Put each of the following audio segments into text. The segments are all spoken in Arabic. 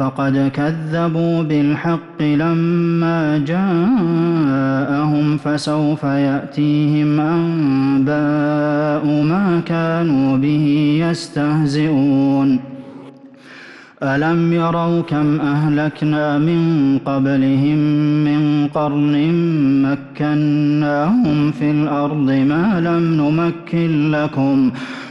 فقد كذبوا بالحق لما جاءهم فسوف يأتيهم أنباء ما كانوا به يستهزئون. ألم يروا كم أهلكنا من قبلهم من قرن مكناهم في الأرض ما لم نمكن لكم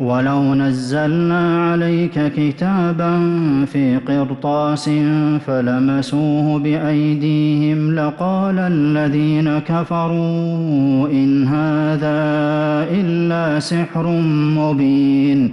ولو نزلنا عليك كتابا في قرطاس فلمسوه بأيديهم لقال الذين كفروا إن هذا إلا سحر مبين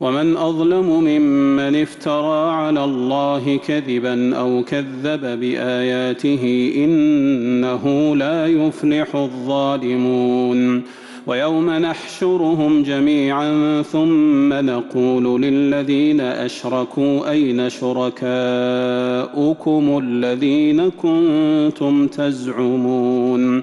ومن أظلم ممن افترى على الله كذبا أو كذب بآياته إنه لا يفلح الظالمون. ويوم نحشرهم جميعا ثم نقول للذين أشركوا أين شركاؤكم الذين كنتم تزعمون.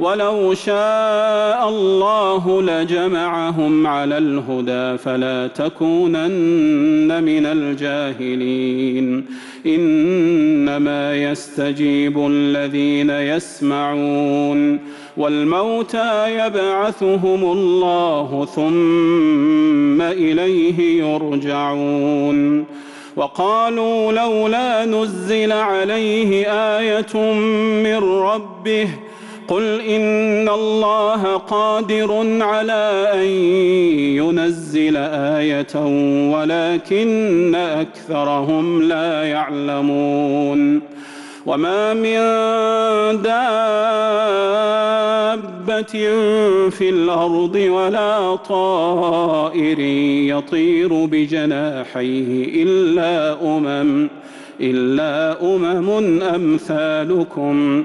ولو شاء الله لجمعهم على الهدى فلا تكونن من الجاهلين. إنما يستجيب الذين يسمعون والموتى يبعثهم الله ثم إليه يرجعون. وقالوا لولا نزل عليه آية من ربه قل إن الله قادر على أن ينزل آية ولكن أكثرهم لا يعلمون وما من دابة في الأرض ولا طائر يطير بجناحيه إلا أمم إلا أمم أمثالكم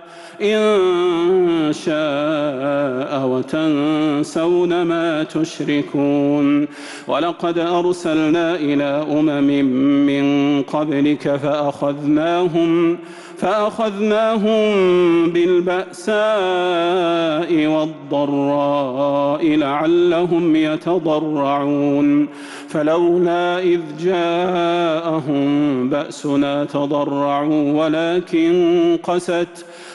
إن شاء وتنسون ما تشركون. ولقد أرسلنا إلى أمم من قبلك فأخذناهم فأخذناهم بالبأساء والضراء لعلهم يتضرعون. فلولا إذ جاءهم بأسنا تضرعوا ولكن قست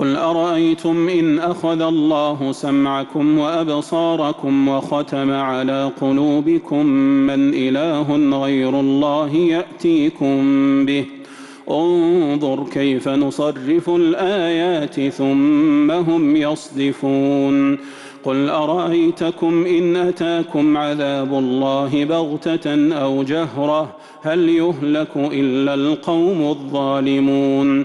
قل أرأيتم إن أخذ الله سمعكم وأبصاركم وختم على قلوبكم من إله غير الله يأتيكم به؟ انظر كيف نصرف الآيات ثم هم يصدفون. قل أرأيتكم إن أتاكم عذاب الله بغتة أو جهرة هل يهلك إلا القوم الظالمون؟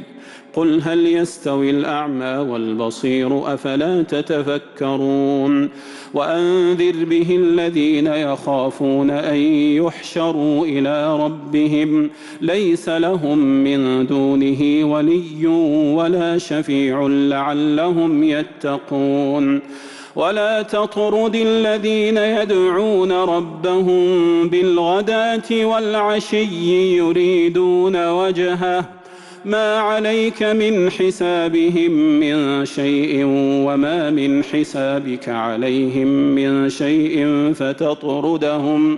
قل هل يستوي الأعمى والبصير أفلا تتفكرون وأنذر به الذين يخافون أن يحشروا إلى ربهم ليس لهم من دونه ولي ولا شفيع لعلهم يتقون ولا تطرد الذين يدعون ربهم بالغداة والعشي يريدون وجهه ما عليك من حسابهم من شيء وما من حسابك عليهم من شيء فتطردهم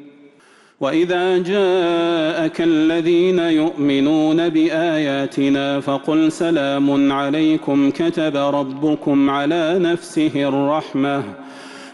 وإذا جاءك الذين يؤمنون بآياتنا فقل سلام عليكم كتب ربكم على نفسه الرحمة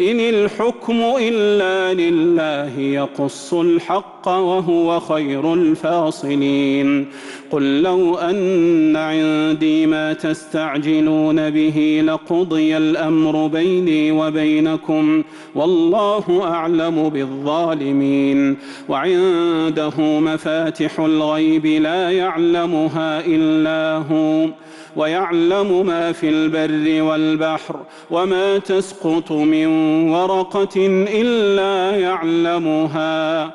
إن الحكم إلا لله يقص الحق وهو خير الفاصلين. قل لو أن عندي ما تستعجلون به لقضي الأمر بيني وبينكم والله أعلم بالظالمين وعنده مفاتح الغيب لا يعلمها إلا هو ويعلم ما في البر والبحر وما تسقط من ورقة إلا يعلمها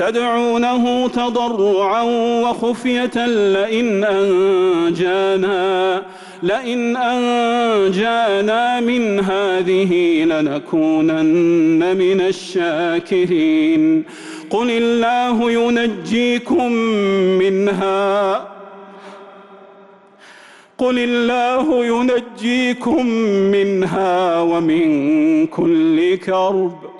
تدعونه تضرعا وخفية لئن أنجانا لئن أنجانا من هذه لنكونن من الشاكرين. قل الله ينجيكم منها. قل الله ينجيكم منها ومن كل كرب.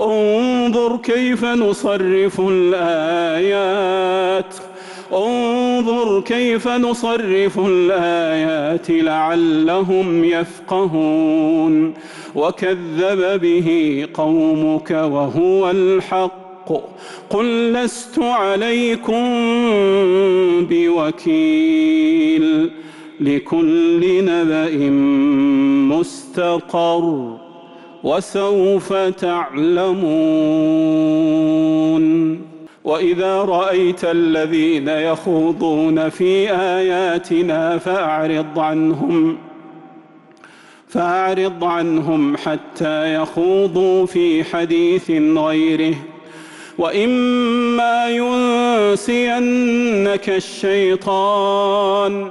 انظر كيف نصرف الآيات. انظر كيف نصرف الآيات لعلهم يفقهون. وكذب به قومك وهو الحق. قل لست عليكم بوكيل. لكل نبأ مستقر. وسوف تعلمون. وإذا رأيت الذين يخوضون في آياتنا فأعرض عنهم فأعرض عنهم حتى يخوضوا في حديث غيره. وإما ينسينك الشيطان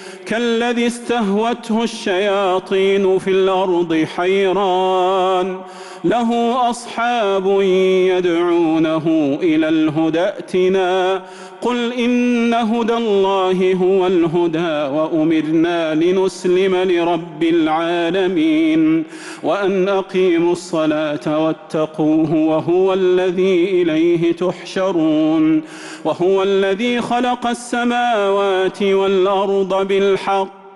كالذي استهوته الشياطين في الأرض حيران. له أصحاب يدعونه إلى الهدى ائتنا. قل إن هدى الله هو الهدى وأمرنا لنسلم لرب العالمين. وأن أقيموا الصلاة واتقوه وهو الذي إليه تحشرون. وهو الذي خلق السماوات والأرض بالحق.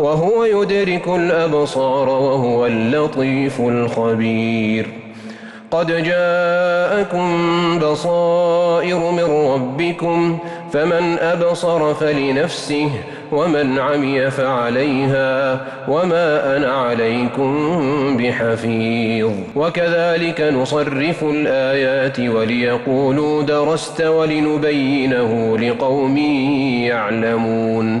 وهو يدرك الأبصار وهو اللطيف الخبير. قد جاءكم بصائر من ربكم فمن أبصر فلنفسه ومن عمي فعليها وما أنا عليكم بحفيظ. وكذلك نصرف الآيات وليقولوا درست ولنبينه لقوم يعلمون.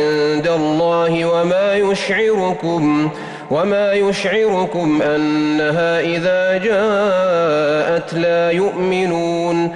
الله يشعركم وما يشعركم أنها إذا جاءت لا يؤمنون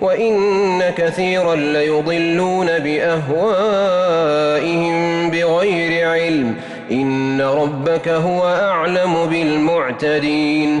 وإن كثيرا ليضلون بأهوائهم بغير علم. إن ربك هو أعلم بالمعتدين.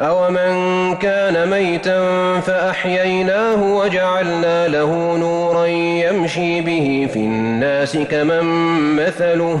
أومن كان ميتا فأحييناه وجعلنا له نورا يمشي به في الناس كمن مثله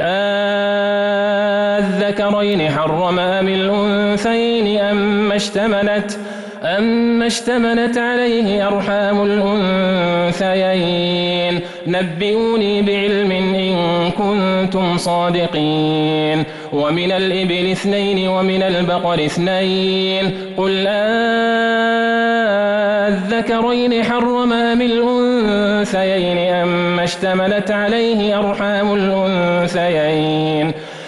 الذكرين حرم أم الأنثيين أم اشتملت أما اشتملت عليه أرحام الأنثيين نبئوني بعلم إن كنتم صادقين ومن الإبل اثنين ومن البقر اثنين قل الذكرين حرم أم الأنثيين أما اشتملت عليه أرحام الأنثيين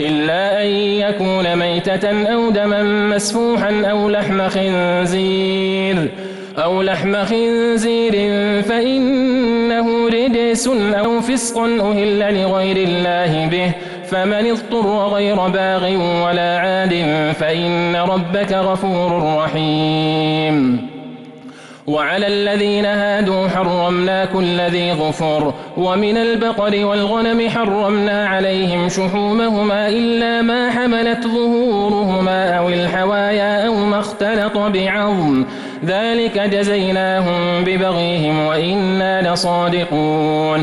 إلا أن يكون ميتة أو دما مسفوحا أو لحم خنزير أو لحم خنزير فإنه رجس أو فسق أهل لغير الله به. فمن اضطر غير باغ ولا عاد فإن ربك غفور رحيم. وعلى الذين هادوا حرمنا كل ذي ظفر ومن البقر والغنم حرمنا عليهم شحومهما إلا ما حملت ظهورهما أو الحوايا أو ما اختلط بعظم. ذلك جزيناهم ببغيهم وإنا لصادقون.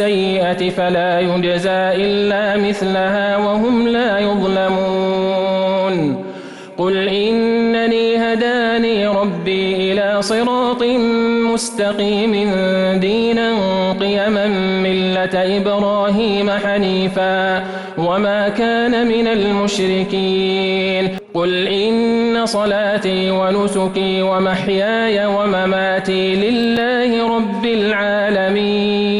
بالسيئة فلا يجزى إلا مثلها وهم لا يظلمون. قل إنني هداني ربي إلى صراط مستقيم دينا قيما ملة إبراهيم حنيفا وما كان من المشركين. قل إن صلاتي ونسكي ومحياي ومماتي لله رب العالمين.